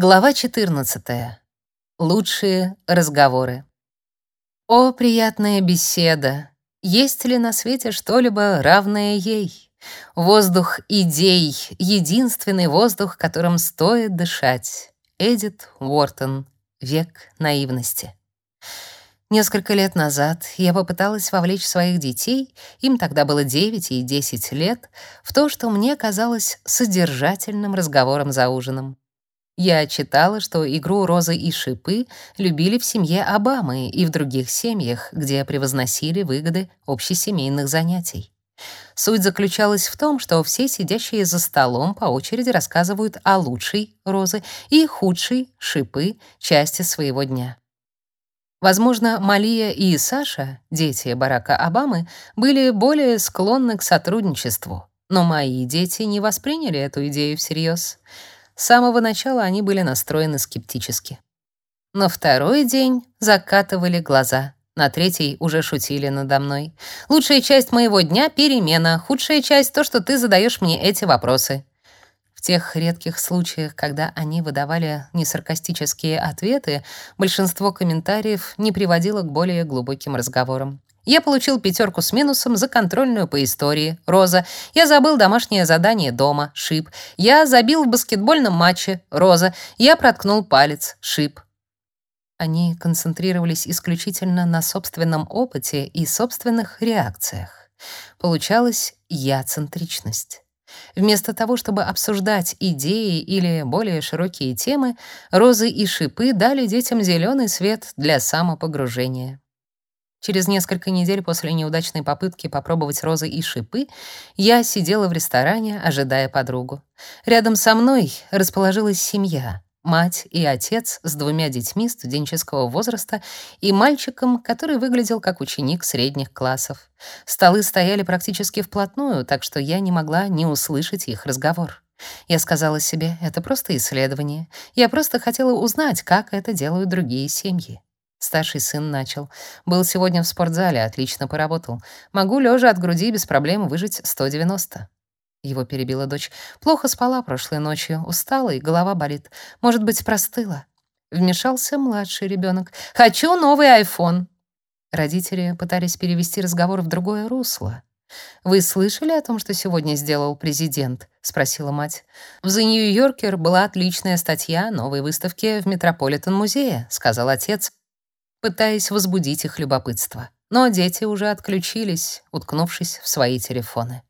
Глава 14. Лучшие разговоры. О, приятная беседа! Есть ли на свете что-либо равное ей? Воздух идей — единственный воздух, которым стоит дышать. Эдит Уортон. Век наивности. Несколько лет назад я попыталась вовлечь своих детей, им тогда было 9 и 10 лет, в то, что мне казалось содержательным разговором за ужином. Я читала, что игру «Розы и шипы» любили в семье Обамы и в других семьях, где превозносили выгоды общесемейных занятий. Суть заключалась в том, что все сидящие за столом по очереди рассказывают о лучшей розы и худшей шипы части своего дня. Возможно, Малия и Саша, дети Барака Обамы, были более склонны к сотрудничеству, но мои дети не восприняли эту идею всерьез. С самого начала они были настроены скептически. На второй день закатывали глаза. На третий уже шутили надо мной. Лучшая часть моего дня перемена, худшая часть то, что ты задаешь мне эти вопросы. В тех редких случаях, когда они выдавали несаркастические ответы, большинство комментариев не приводило к более глубоким разговорам. Я получил пятерку с минусом за контрольную по истории. Роза. Я забыл домашнее задание дома. Шип. Я забил в баскетбольном матче. Роза. Я проткнул палец. Шип. Они концентрировались исключительно на собственном опыте и собственных реакциях. Получалась я-центричность. Вместо того, чтобы обсуждать идеи или более широкие темы, розы и шипы дали детям зеленый свет для самопогружения. Через несколько недель после неудачной попытки попробовать розы и шипы я сидела в ресторане, ожидая подругу. Рядом со мной расположилась семья: мать и отец с двумя детьми студенческого возраста и мальчиком, который выглядел как ученик средних классов. Столы стояли практически вплотную, так что я не могла не услышать их разговор. Я сказала себе: это просто исследование. Я просто хотела узнать, как это делают другие семьи. Старший сын начал. Был сегодня в спортзале, отлично поработал. Могу лежа от груди без проблем выжить 190. Его перебила дочь. Плохо спала прошлой ночью, устала и голова болит. Может быть, простыла. Вмешался младший ребенок. Хочу новый iPhone. Родители пытались перевести разговор в другое русло. Вы слышали о том, что сегодня сделал президент? спросила мать. В The New Yorker была отличная статья о новой выставке в Метрополитен-музее, сказал отец, пытаясь возбудить их любопытство. Но дети уже отключились, уткнувшись в свои телефоны.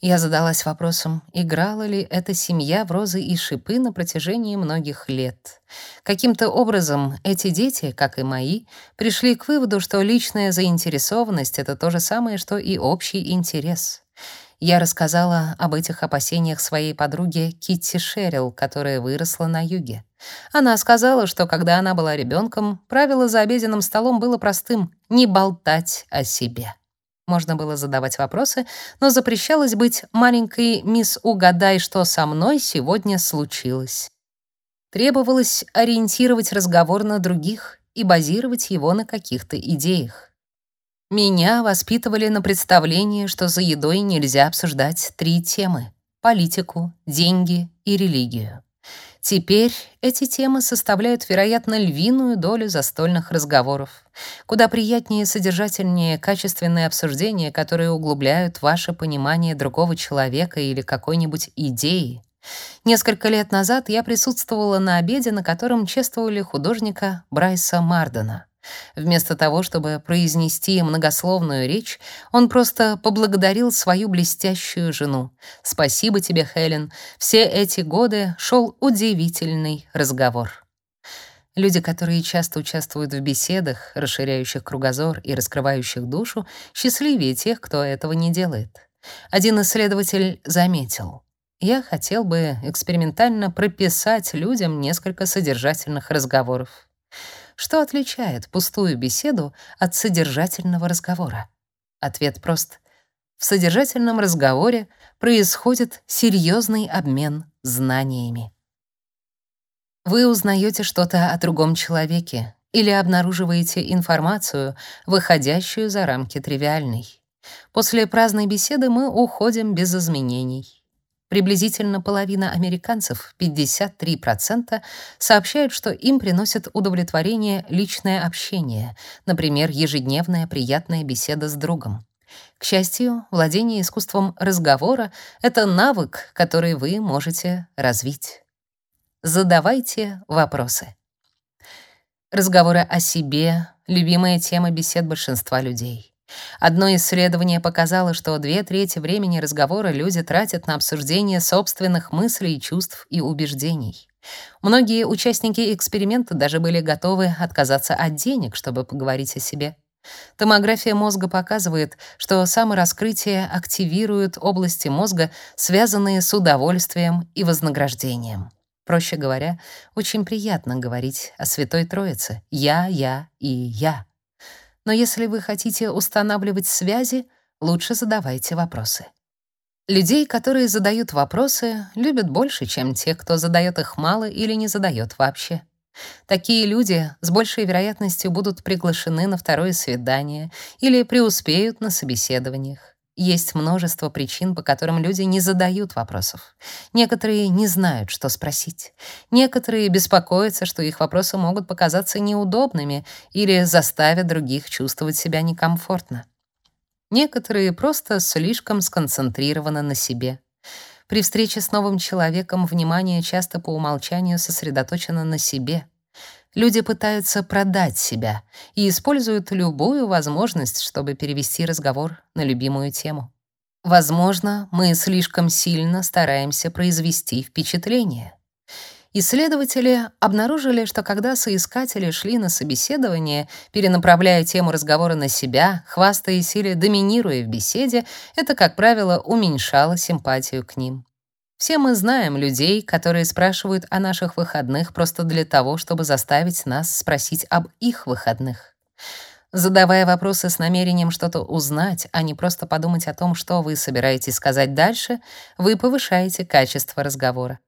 Я задалась вопросом, играла ли эта семья в розы и шипы на протяжении многих лет. Каким-то образом эти дети, как и мои, пришли к выводу, что личная заинтересованность — это то же самое, что и общий интерес. Я рассказала об этих опасениях своей подруге Китти Шерил, которая выросла на юге. Она сказала, что когда она была ребенком, правило за обеденным столом было простым — не болтать о себе. Можно было задавать вопросы, но запрещалось быть маленькой мисс «Угадай, что со мной сегодня случилось». Требовалось ориентировать разговор на других и базировать его на каких-то идеях. Меня воспитывали на представлении, что за едой нельзя обсуждать три темы — политику, деньги и религию. Теперь эти темы составляют, вероятно, львиную долю застольных разговоров. Куда приятнее и содержательнее качественные обсуждения, которые углубляют ваше понимание другого человека или какой-нибудь идеи. Несколько лет назад я присутствовала на обеде, на котором чествовали художника Брайса Мардена. Вместо того, чтобы произнести многословную речь, он просто поблагодарил свою блестящую жену. «Спасибо тебе, Хелен. Все эти годы шел удивительный разговор». Люди, которые часто участвуют в беседах, расширяющих кругозор и раскрывающих душу, счастливее тех, кто этого не делает. Один исследователь заметил: "Я хотел бы экспериментально прописать людям несколько содержательных разговоров. Что отличает пустую беседу от содержательного разговора? Ответ прост. В содержательном разговоре происходит серьезный обмен знаниями. Вы узнаете что-то о другом человеке или обнаруживаете информацию, выходящую за рамки тривиальной. После праздной беседы мы уходим без изменений. Приблизительно половина американцев, 53%, сообщают, что им приносит удовлетворение личное общение, например, ежедневная приятная беседа с другом. К счастью, владение искусством разговора — это навык, который вы можете развить. Задавайте вопросы. Разговоры о себе — любимая тема бесед большинства людей. Одно исследование показало, что две трети времени разговора люди тратят на обсуждение собственных мыслей, чувств и убеждений. Многие участники эксперимента даже были готовы отказаться от денег, чтобы поговорить о себе. Томография мозга показывает, что самораскрытие активирует области мозга, связанные с удовольствием и вознаграждением. Проще говоря, очень приятно говорить о Святой Троице: я, я и я. Но если вы хотите устанавливать связи, лучше задавайте вопросы. Людей, которые задают вопросы, любят больше, чем те, кто задает их мало или не задает вообще. Такие люди с большей вероятностью будут приглашены на второе свидание или преуспеют на собеседованиях. Есть множество причин, по которым люди не задают вопросов. Некоторые не знают, что спросить. Некоторые беспокоятся, что их вопросы могут показаться неудобными или заставят других чувствовать себя некомфортно. Некоторые просто слишком сконцентрированы на себе. При встрече с новым человеком внимание часто по умолчанию сосредоточено на себе — Люди пытаются продать себя и используют любую возможность, чтобы перевести разговор на любимую тему. Возможно, мы слишком сильно стараемся произвести впечатление. Исследователи обнаружили, что когда соискатели шли на собеседование, перенаправляя тему разговора на себя, хвастаясь или доминируя в беседе, это, как правило, уменьшало симпатию к ним. Все мы знаем людей, которые спрашивают о наших выходных просто для того, чтобы заставить нас спросить об их выходных. Задавая вопросы с намерением что-то узнать, а не просто подумать о том, что вы собираетесь сказать дальше, вы повышаете качество разговора.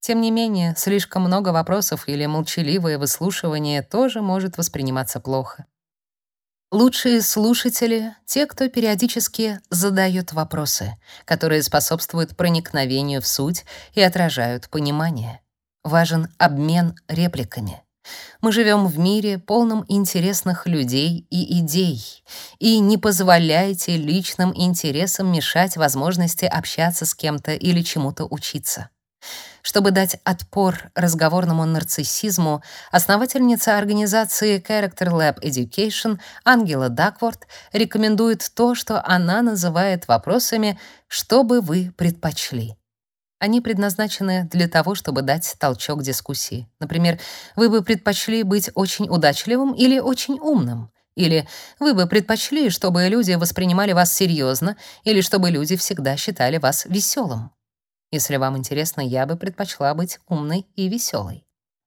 Тем не менее, слишком много вопросов или молчаливое выслушивание тоже может восприниматься плохо. Лучшие слушатели — те, кто периодически задает вопросы, которые способствуют проникновению в суть и отражают понимание. Важен обмен репликами. Мы живем в мире, полном интересных людей и идей, и не позволяйте личным интересам мешать возможности общаться с кем-то или чему-то учиться. Чтобы дать отпор разговорному нарциссизму, основательница организации Character Lab Education Ангела Дакворт рекомендует то, что она называет вопросами «что бы вы предпочли?». Они предназначены для того, чтобы дать толчок дискуссии. Например, вы бы предпочли быть очень удачливым или очень умным? Или вы бы предпочли, чтобы люди воспринимали вас серьезно, или чтобы люди всегда считали вас веселым? Если вам интересно, я бы предпочла быть умной и веселой.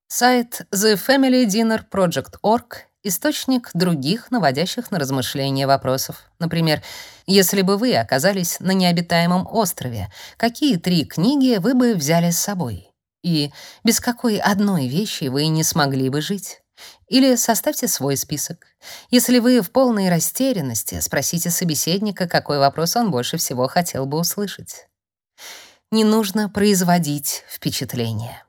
Сайт thefamilydinnerproject.org — источник других наводящих на размышления вопросов. Например, если бы вы оказались на необитаемом острове, какие три книги вы бы взяли с собой? И без какой одной вещи вы не смогли бы жить? Или составьте свой список. Если вы в полной растерянности, спросите собеседника, какой вопрос он больше всего хотел бы услышать не нужно производить впечатление.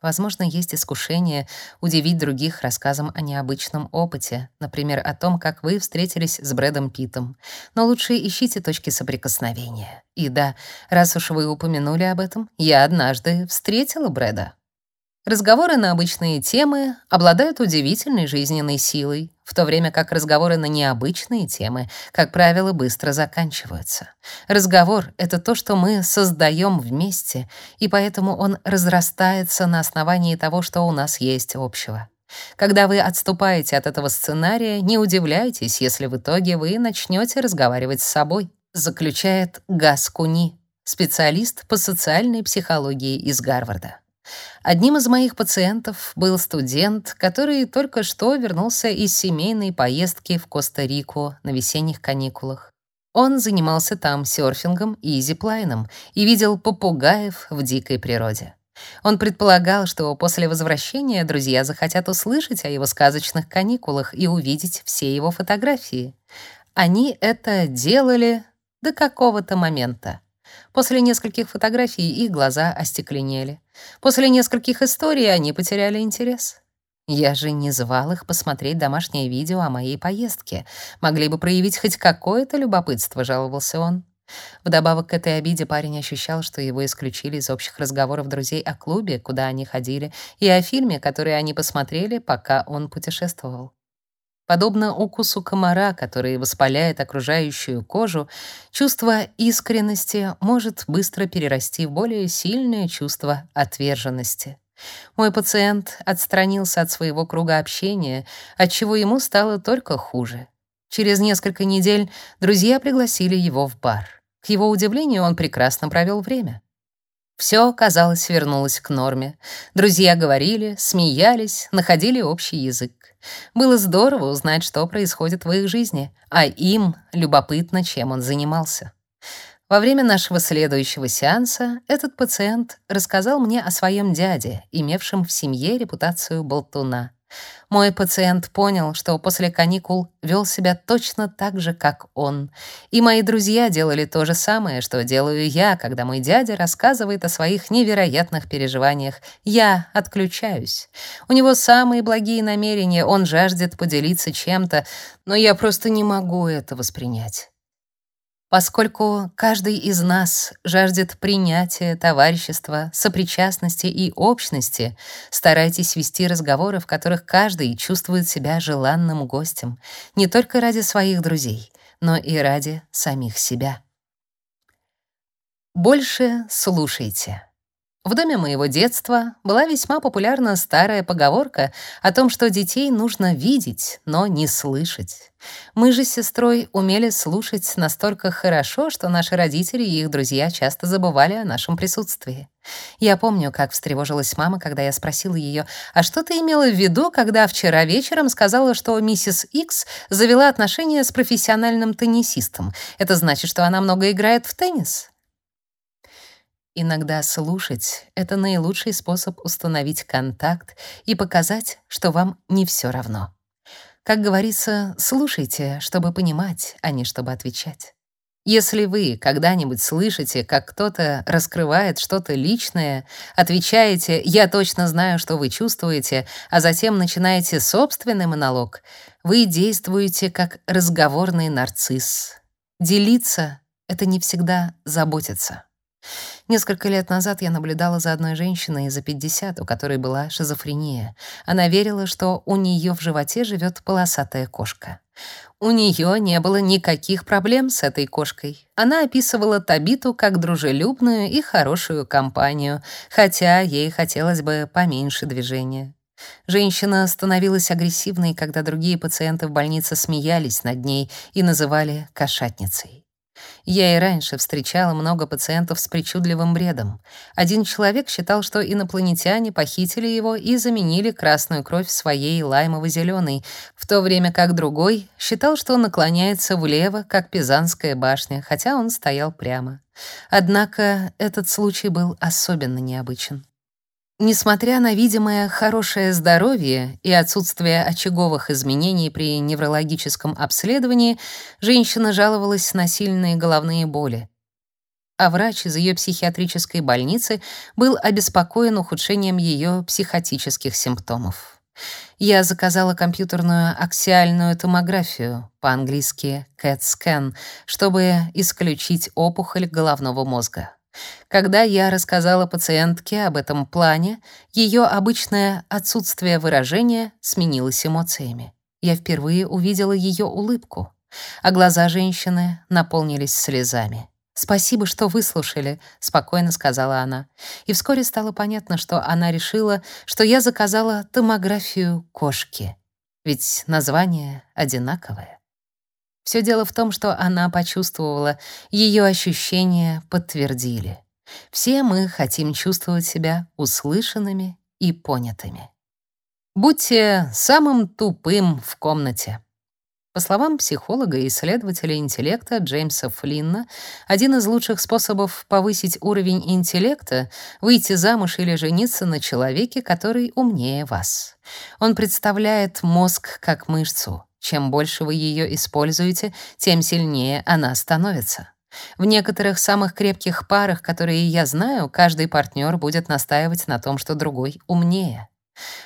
Возможно, есть искушение удивить других рассказом о необычном опыте, например, о том, как вы встретились с Брэдом Питтом. Но лучше ищите точки соприкосновения. И да, раз уж вы упомянули об этом, я однажды встретила Брэда. Разговоры на обычные темы обладают удивительной жизненной силой, в то время как разговоры на необычные темы, как правило, быстро заканчиваются. Разговор — это то, что мы создаем вместе, и поэтому он разрастается на основании того, что у нас есть общего. Когда вы отступаете от этого сценария, не удивляйтесь, если в итоге вы начнете разговаривать с собой, заключает Гас Куни, специалист по социальной психологии из Гарварда. Одним из моих пациентов был студент, который только что вернулся из семейной поездки в Коста-Рику на весенних каникулах. Он занимался там серфингом и зиплайном и видел попугаев в дикой природе. Он предполагал, что после возвращения друзья захотят услышать о его сказочных каникулах и увидеть все его фотографии. Они это делали до какого-то момента. После нескольких фотографий их глаза остекленели. После нескольких историй они потеряли интерес. Я же не звал их посмотреть домашнее видео о моей поездке. Могли бы проявить хоть какое-то любопытство, жаловался он. Вдобавок к этой обиде парень ощущал, что его исключили из общих разговоров друзей о клубе, куда они ходили, и о фильме, который они посмотрели, пока он путешествовал. Подобно укусу комара, который воспаляет окружающую кожу, чувство искренности может быстро перерасти в более сильное чувство отверженности. Мой пациент отстранился от своего круга общения, отчего ему стало только хуже. Через несколько недель друзья пригласили его в бар. К его удивлению, он прекрасно провел время. Все, казалось, вернулось к норме. Друзья говорили, смеялись, находили общий язык. Было здорово узнать, что происходит в их жизни, а им любопытно, чем он занимался. Во время нашего следующего сеанса этот пациент рассказал мне о своем дяде, имевшем в семье репутацию болтуна. Мой пациент понял, что после каникул вел себя точно так же, как он. И мои друзья делали то же самое, что делаю я, когда мой дядя рассказывает о своих невероятных переживаниях. Я отключаюсь. У него самые благие намерения, он жаждет поделиться чем-то, но я просто не могу это воспринять. Поскольку каждый из нас жаждет принятия, товарищества, сопричастности и общности, старайтесь вести разговоры, в которых каждый чувствует себя желанным гостем, не только ради своих друзей, но и ради самих себя. Больше слушайте. В доме моего детства была весьма популярна старая поговорка о том, что детей нужно видеть, но не слышать. Мы же с сестрой умели слушать настолько хорошо, что наши родители и их друзья часто забывали о нашем присутствии. Я помню, как встревожилась мама, когда я спросила ее, «А что ты имела в виду, когда вчера вечером сказала, что миссис Икс завела отношения с профессиональным теннисистом? Это значит, что она много играет в теннис?» Иногда слушать — это наилучший способ установить контакт и показать, что вам не все равно. Как говорится, слушайте, чтобы понимать, а не чтобы отвечать. Если вы когда-нибудь слышите, как кто-то раскрывает что-то личное, отвечаете «я точно знаю, что вы чувствуете», а затем начинаете собственный монолог, вы действуете как разговорный нарцисс. Делиться — это не всегда заботиться. Несколько лет назад я наблюдала за одной женщиной за 50, у которой была шизофрения. Она верила, что у нее в животе живет полосатая кошка. У нее не было никаких проблем с этой кошкой. Она описывала Табиту как дружелюбную и хорошую компанию, хотя ей хотелось бы поменьше движения. Женщина становилась агрессивной, когда другие пациенты в больнице смеялись над ней и называли кошатницей. Я и раньше встречала много пациентов с причудливым бредом. Один человек считал, что инопланетяне похитили его и заменили красную кровь своей лаймово-зеленой, в то время как другой считал, что он наклоняется влево, как Пизанская башня, хотя он стоял прямо. Однако этот случай был особенно необычен. Несмотря на видимое хорошее здоровье и отсутствие очаговых изменений при неврологическом обследовании, женщина жаловалась на сильные головные боли. А врач из ее психиатрической больницы был обеспокоен ухудшением ее психотических симптомов. Я заказала компьютерную аксиальную томографию, по-английски CAT-scan, чтобы исключить опухоль головного мозга. Когда я рассказала пациентке об этом плане, ее обычное отсутствие выражения сменилось эмоциями. Я впервые увидела ее улыбку, а глаза женщины наполнились слезами. «Спасибо, что выслушали», — спокойно сказала она. И вскоре стало понятно, что она решила, что я заказала томографию кошки. Ведь название одинаковое. Все дело в том, что она почувствовала, ее ощущения подтвердили. Все мы хотим чувствовать себя услышанными и понятыми. Будьте самым тупым в комнате. По словам психолога и исследователя интеллекта Джеймса Флинна, один из лучших способов повысить уровень интеллекта — выйти замуж или жениться на человеке, который умнее вас. Он представляет мозг как мышцу. Чем больше вы ее используете, тем сильнее она становится. В некоторых самых крепких парах, которые я знаю, каждый партнер будет настаивать на том, что другой умнее.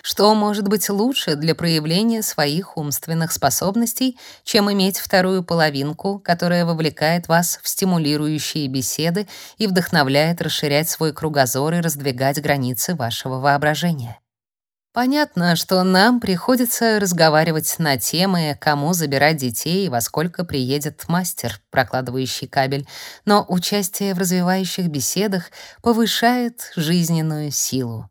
Что может быть лучше для проявления своих умственных способностей, чем иметь вторую половинку, которая вовлекает вас в стимулирующие беседы и вдохновляет расширять свой кругозор и раздвигать границы вашего воображения? Понятно, что нам приходится разговаривать на темы, кому забирать детей и во сколько приедет мастер, прокладывающий кабель, но участие в развивающих беседах повышает жизненную силу.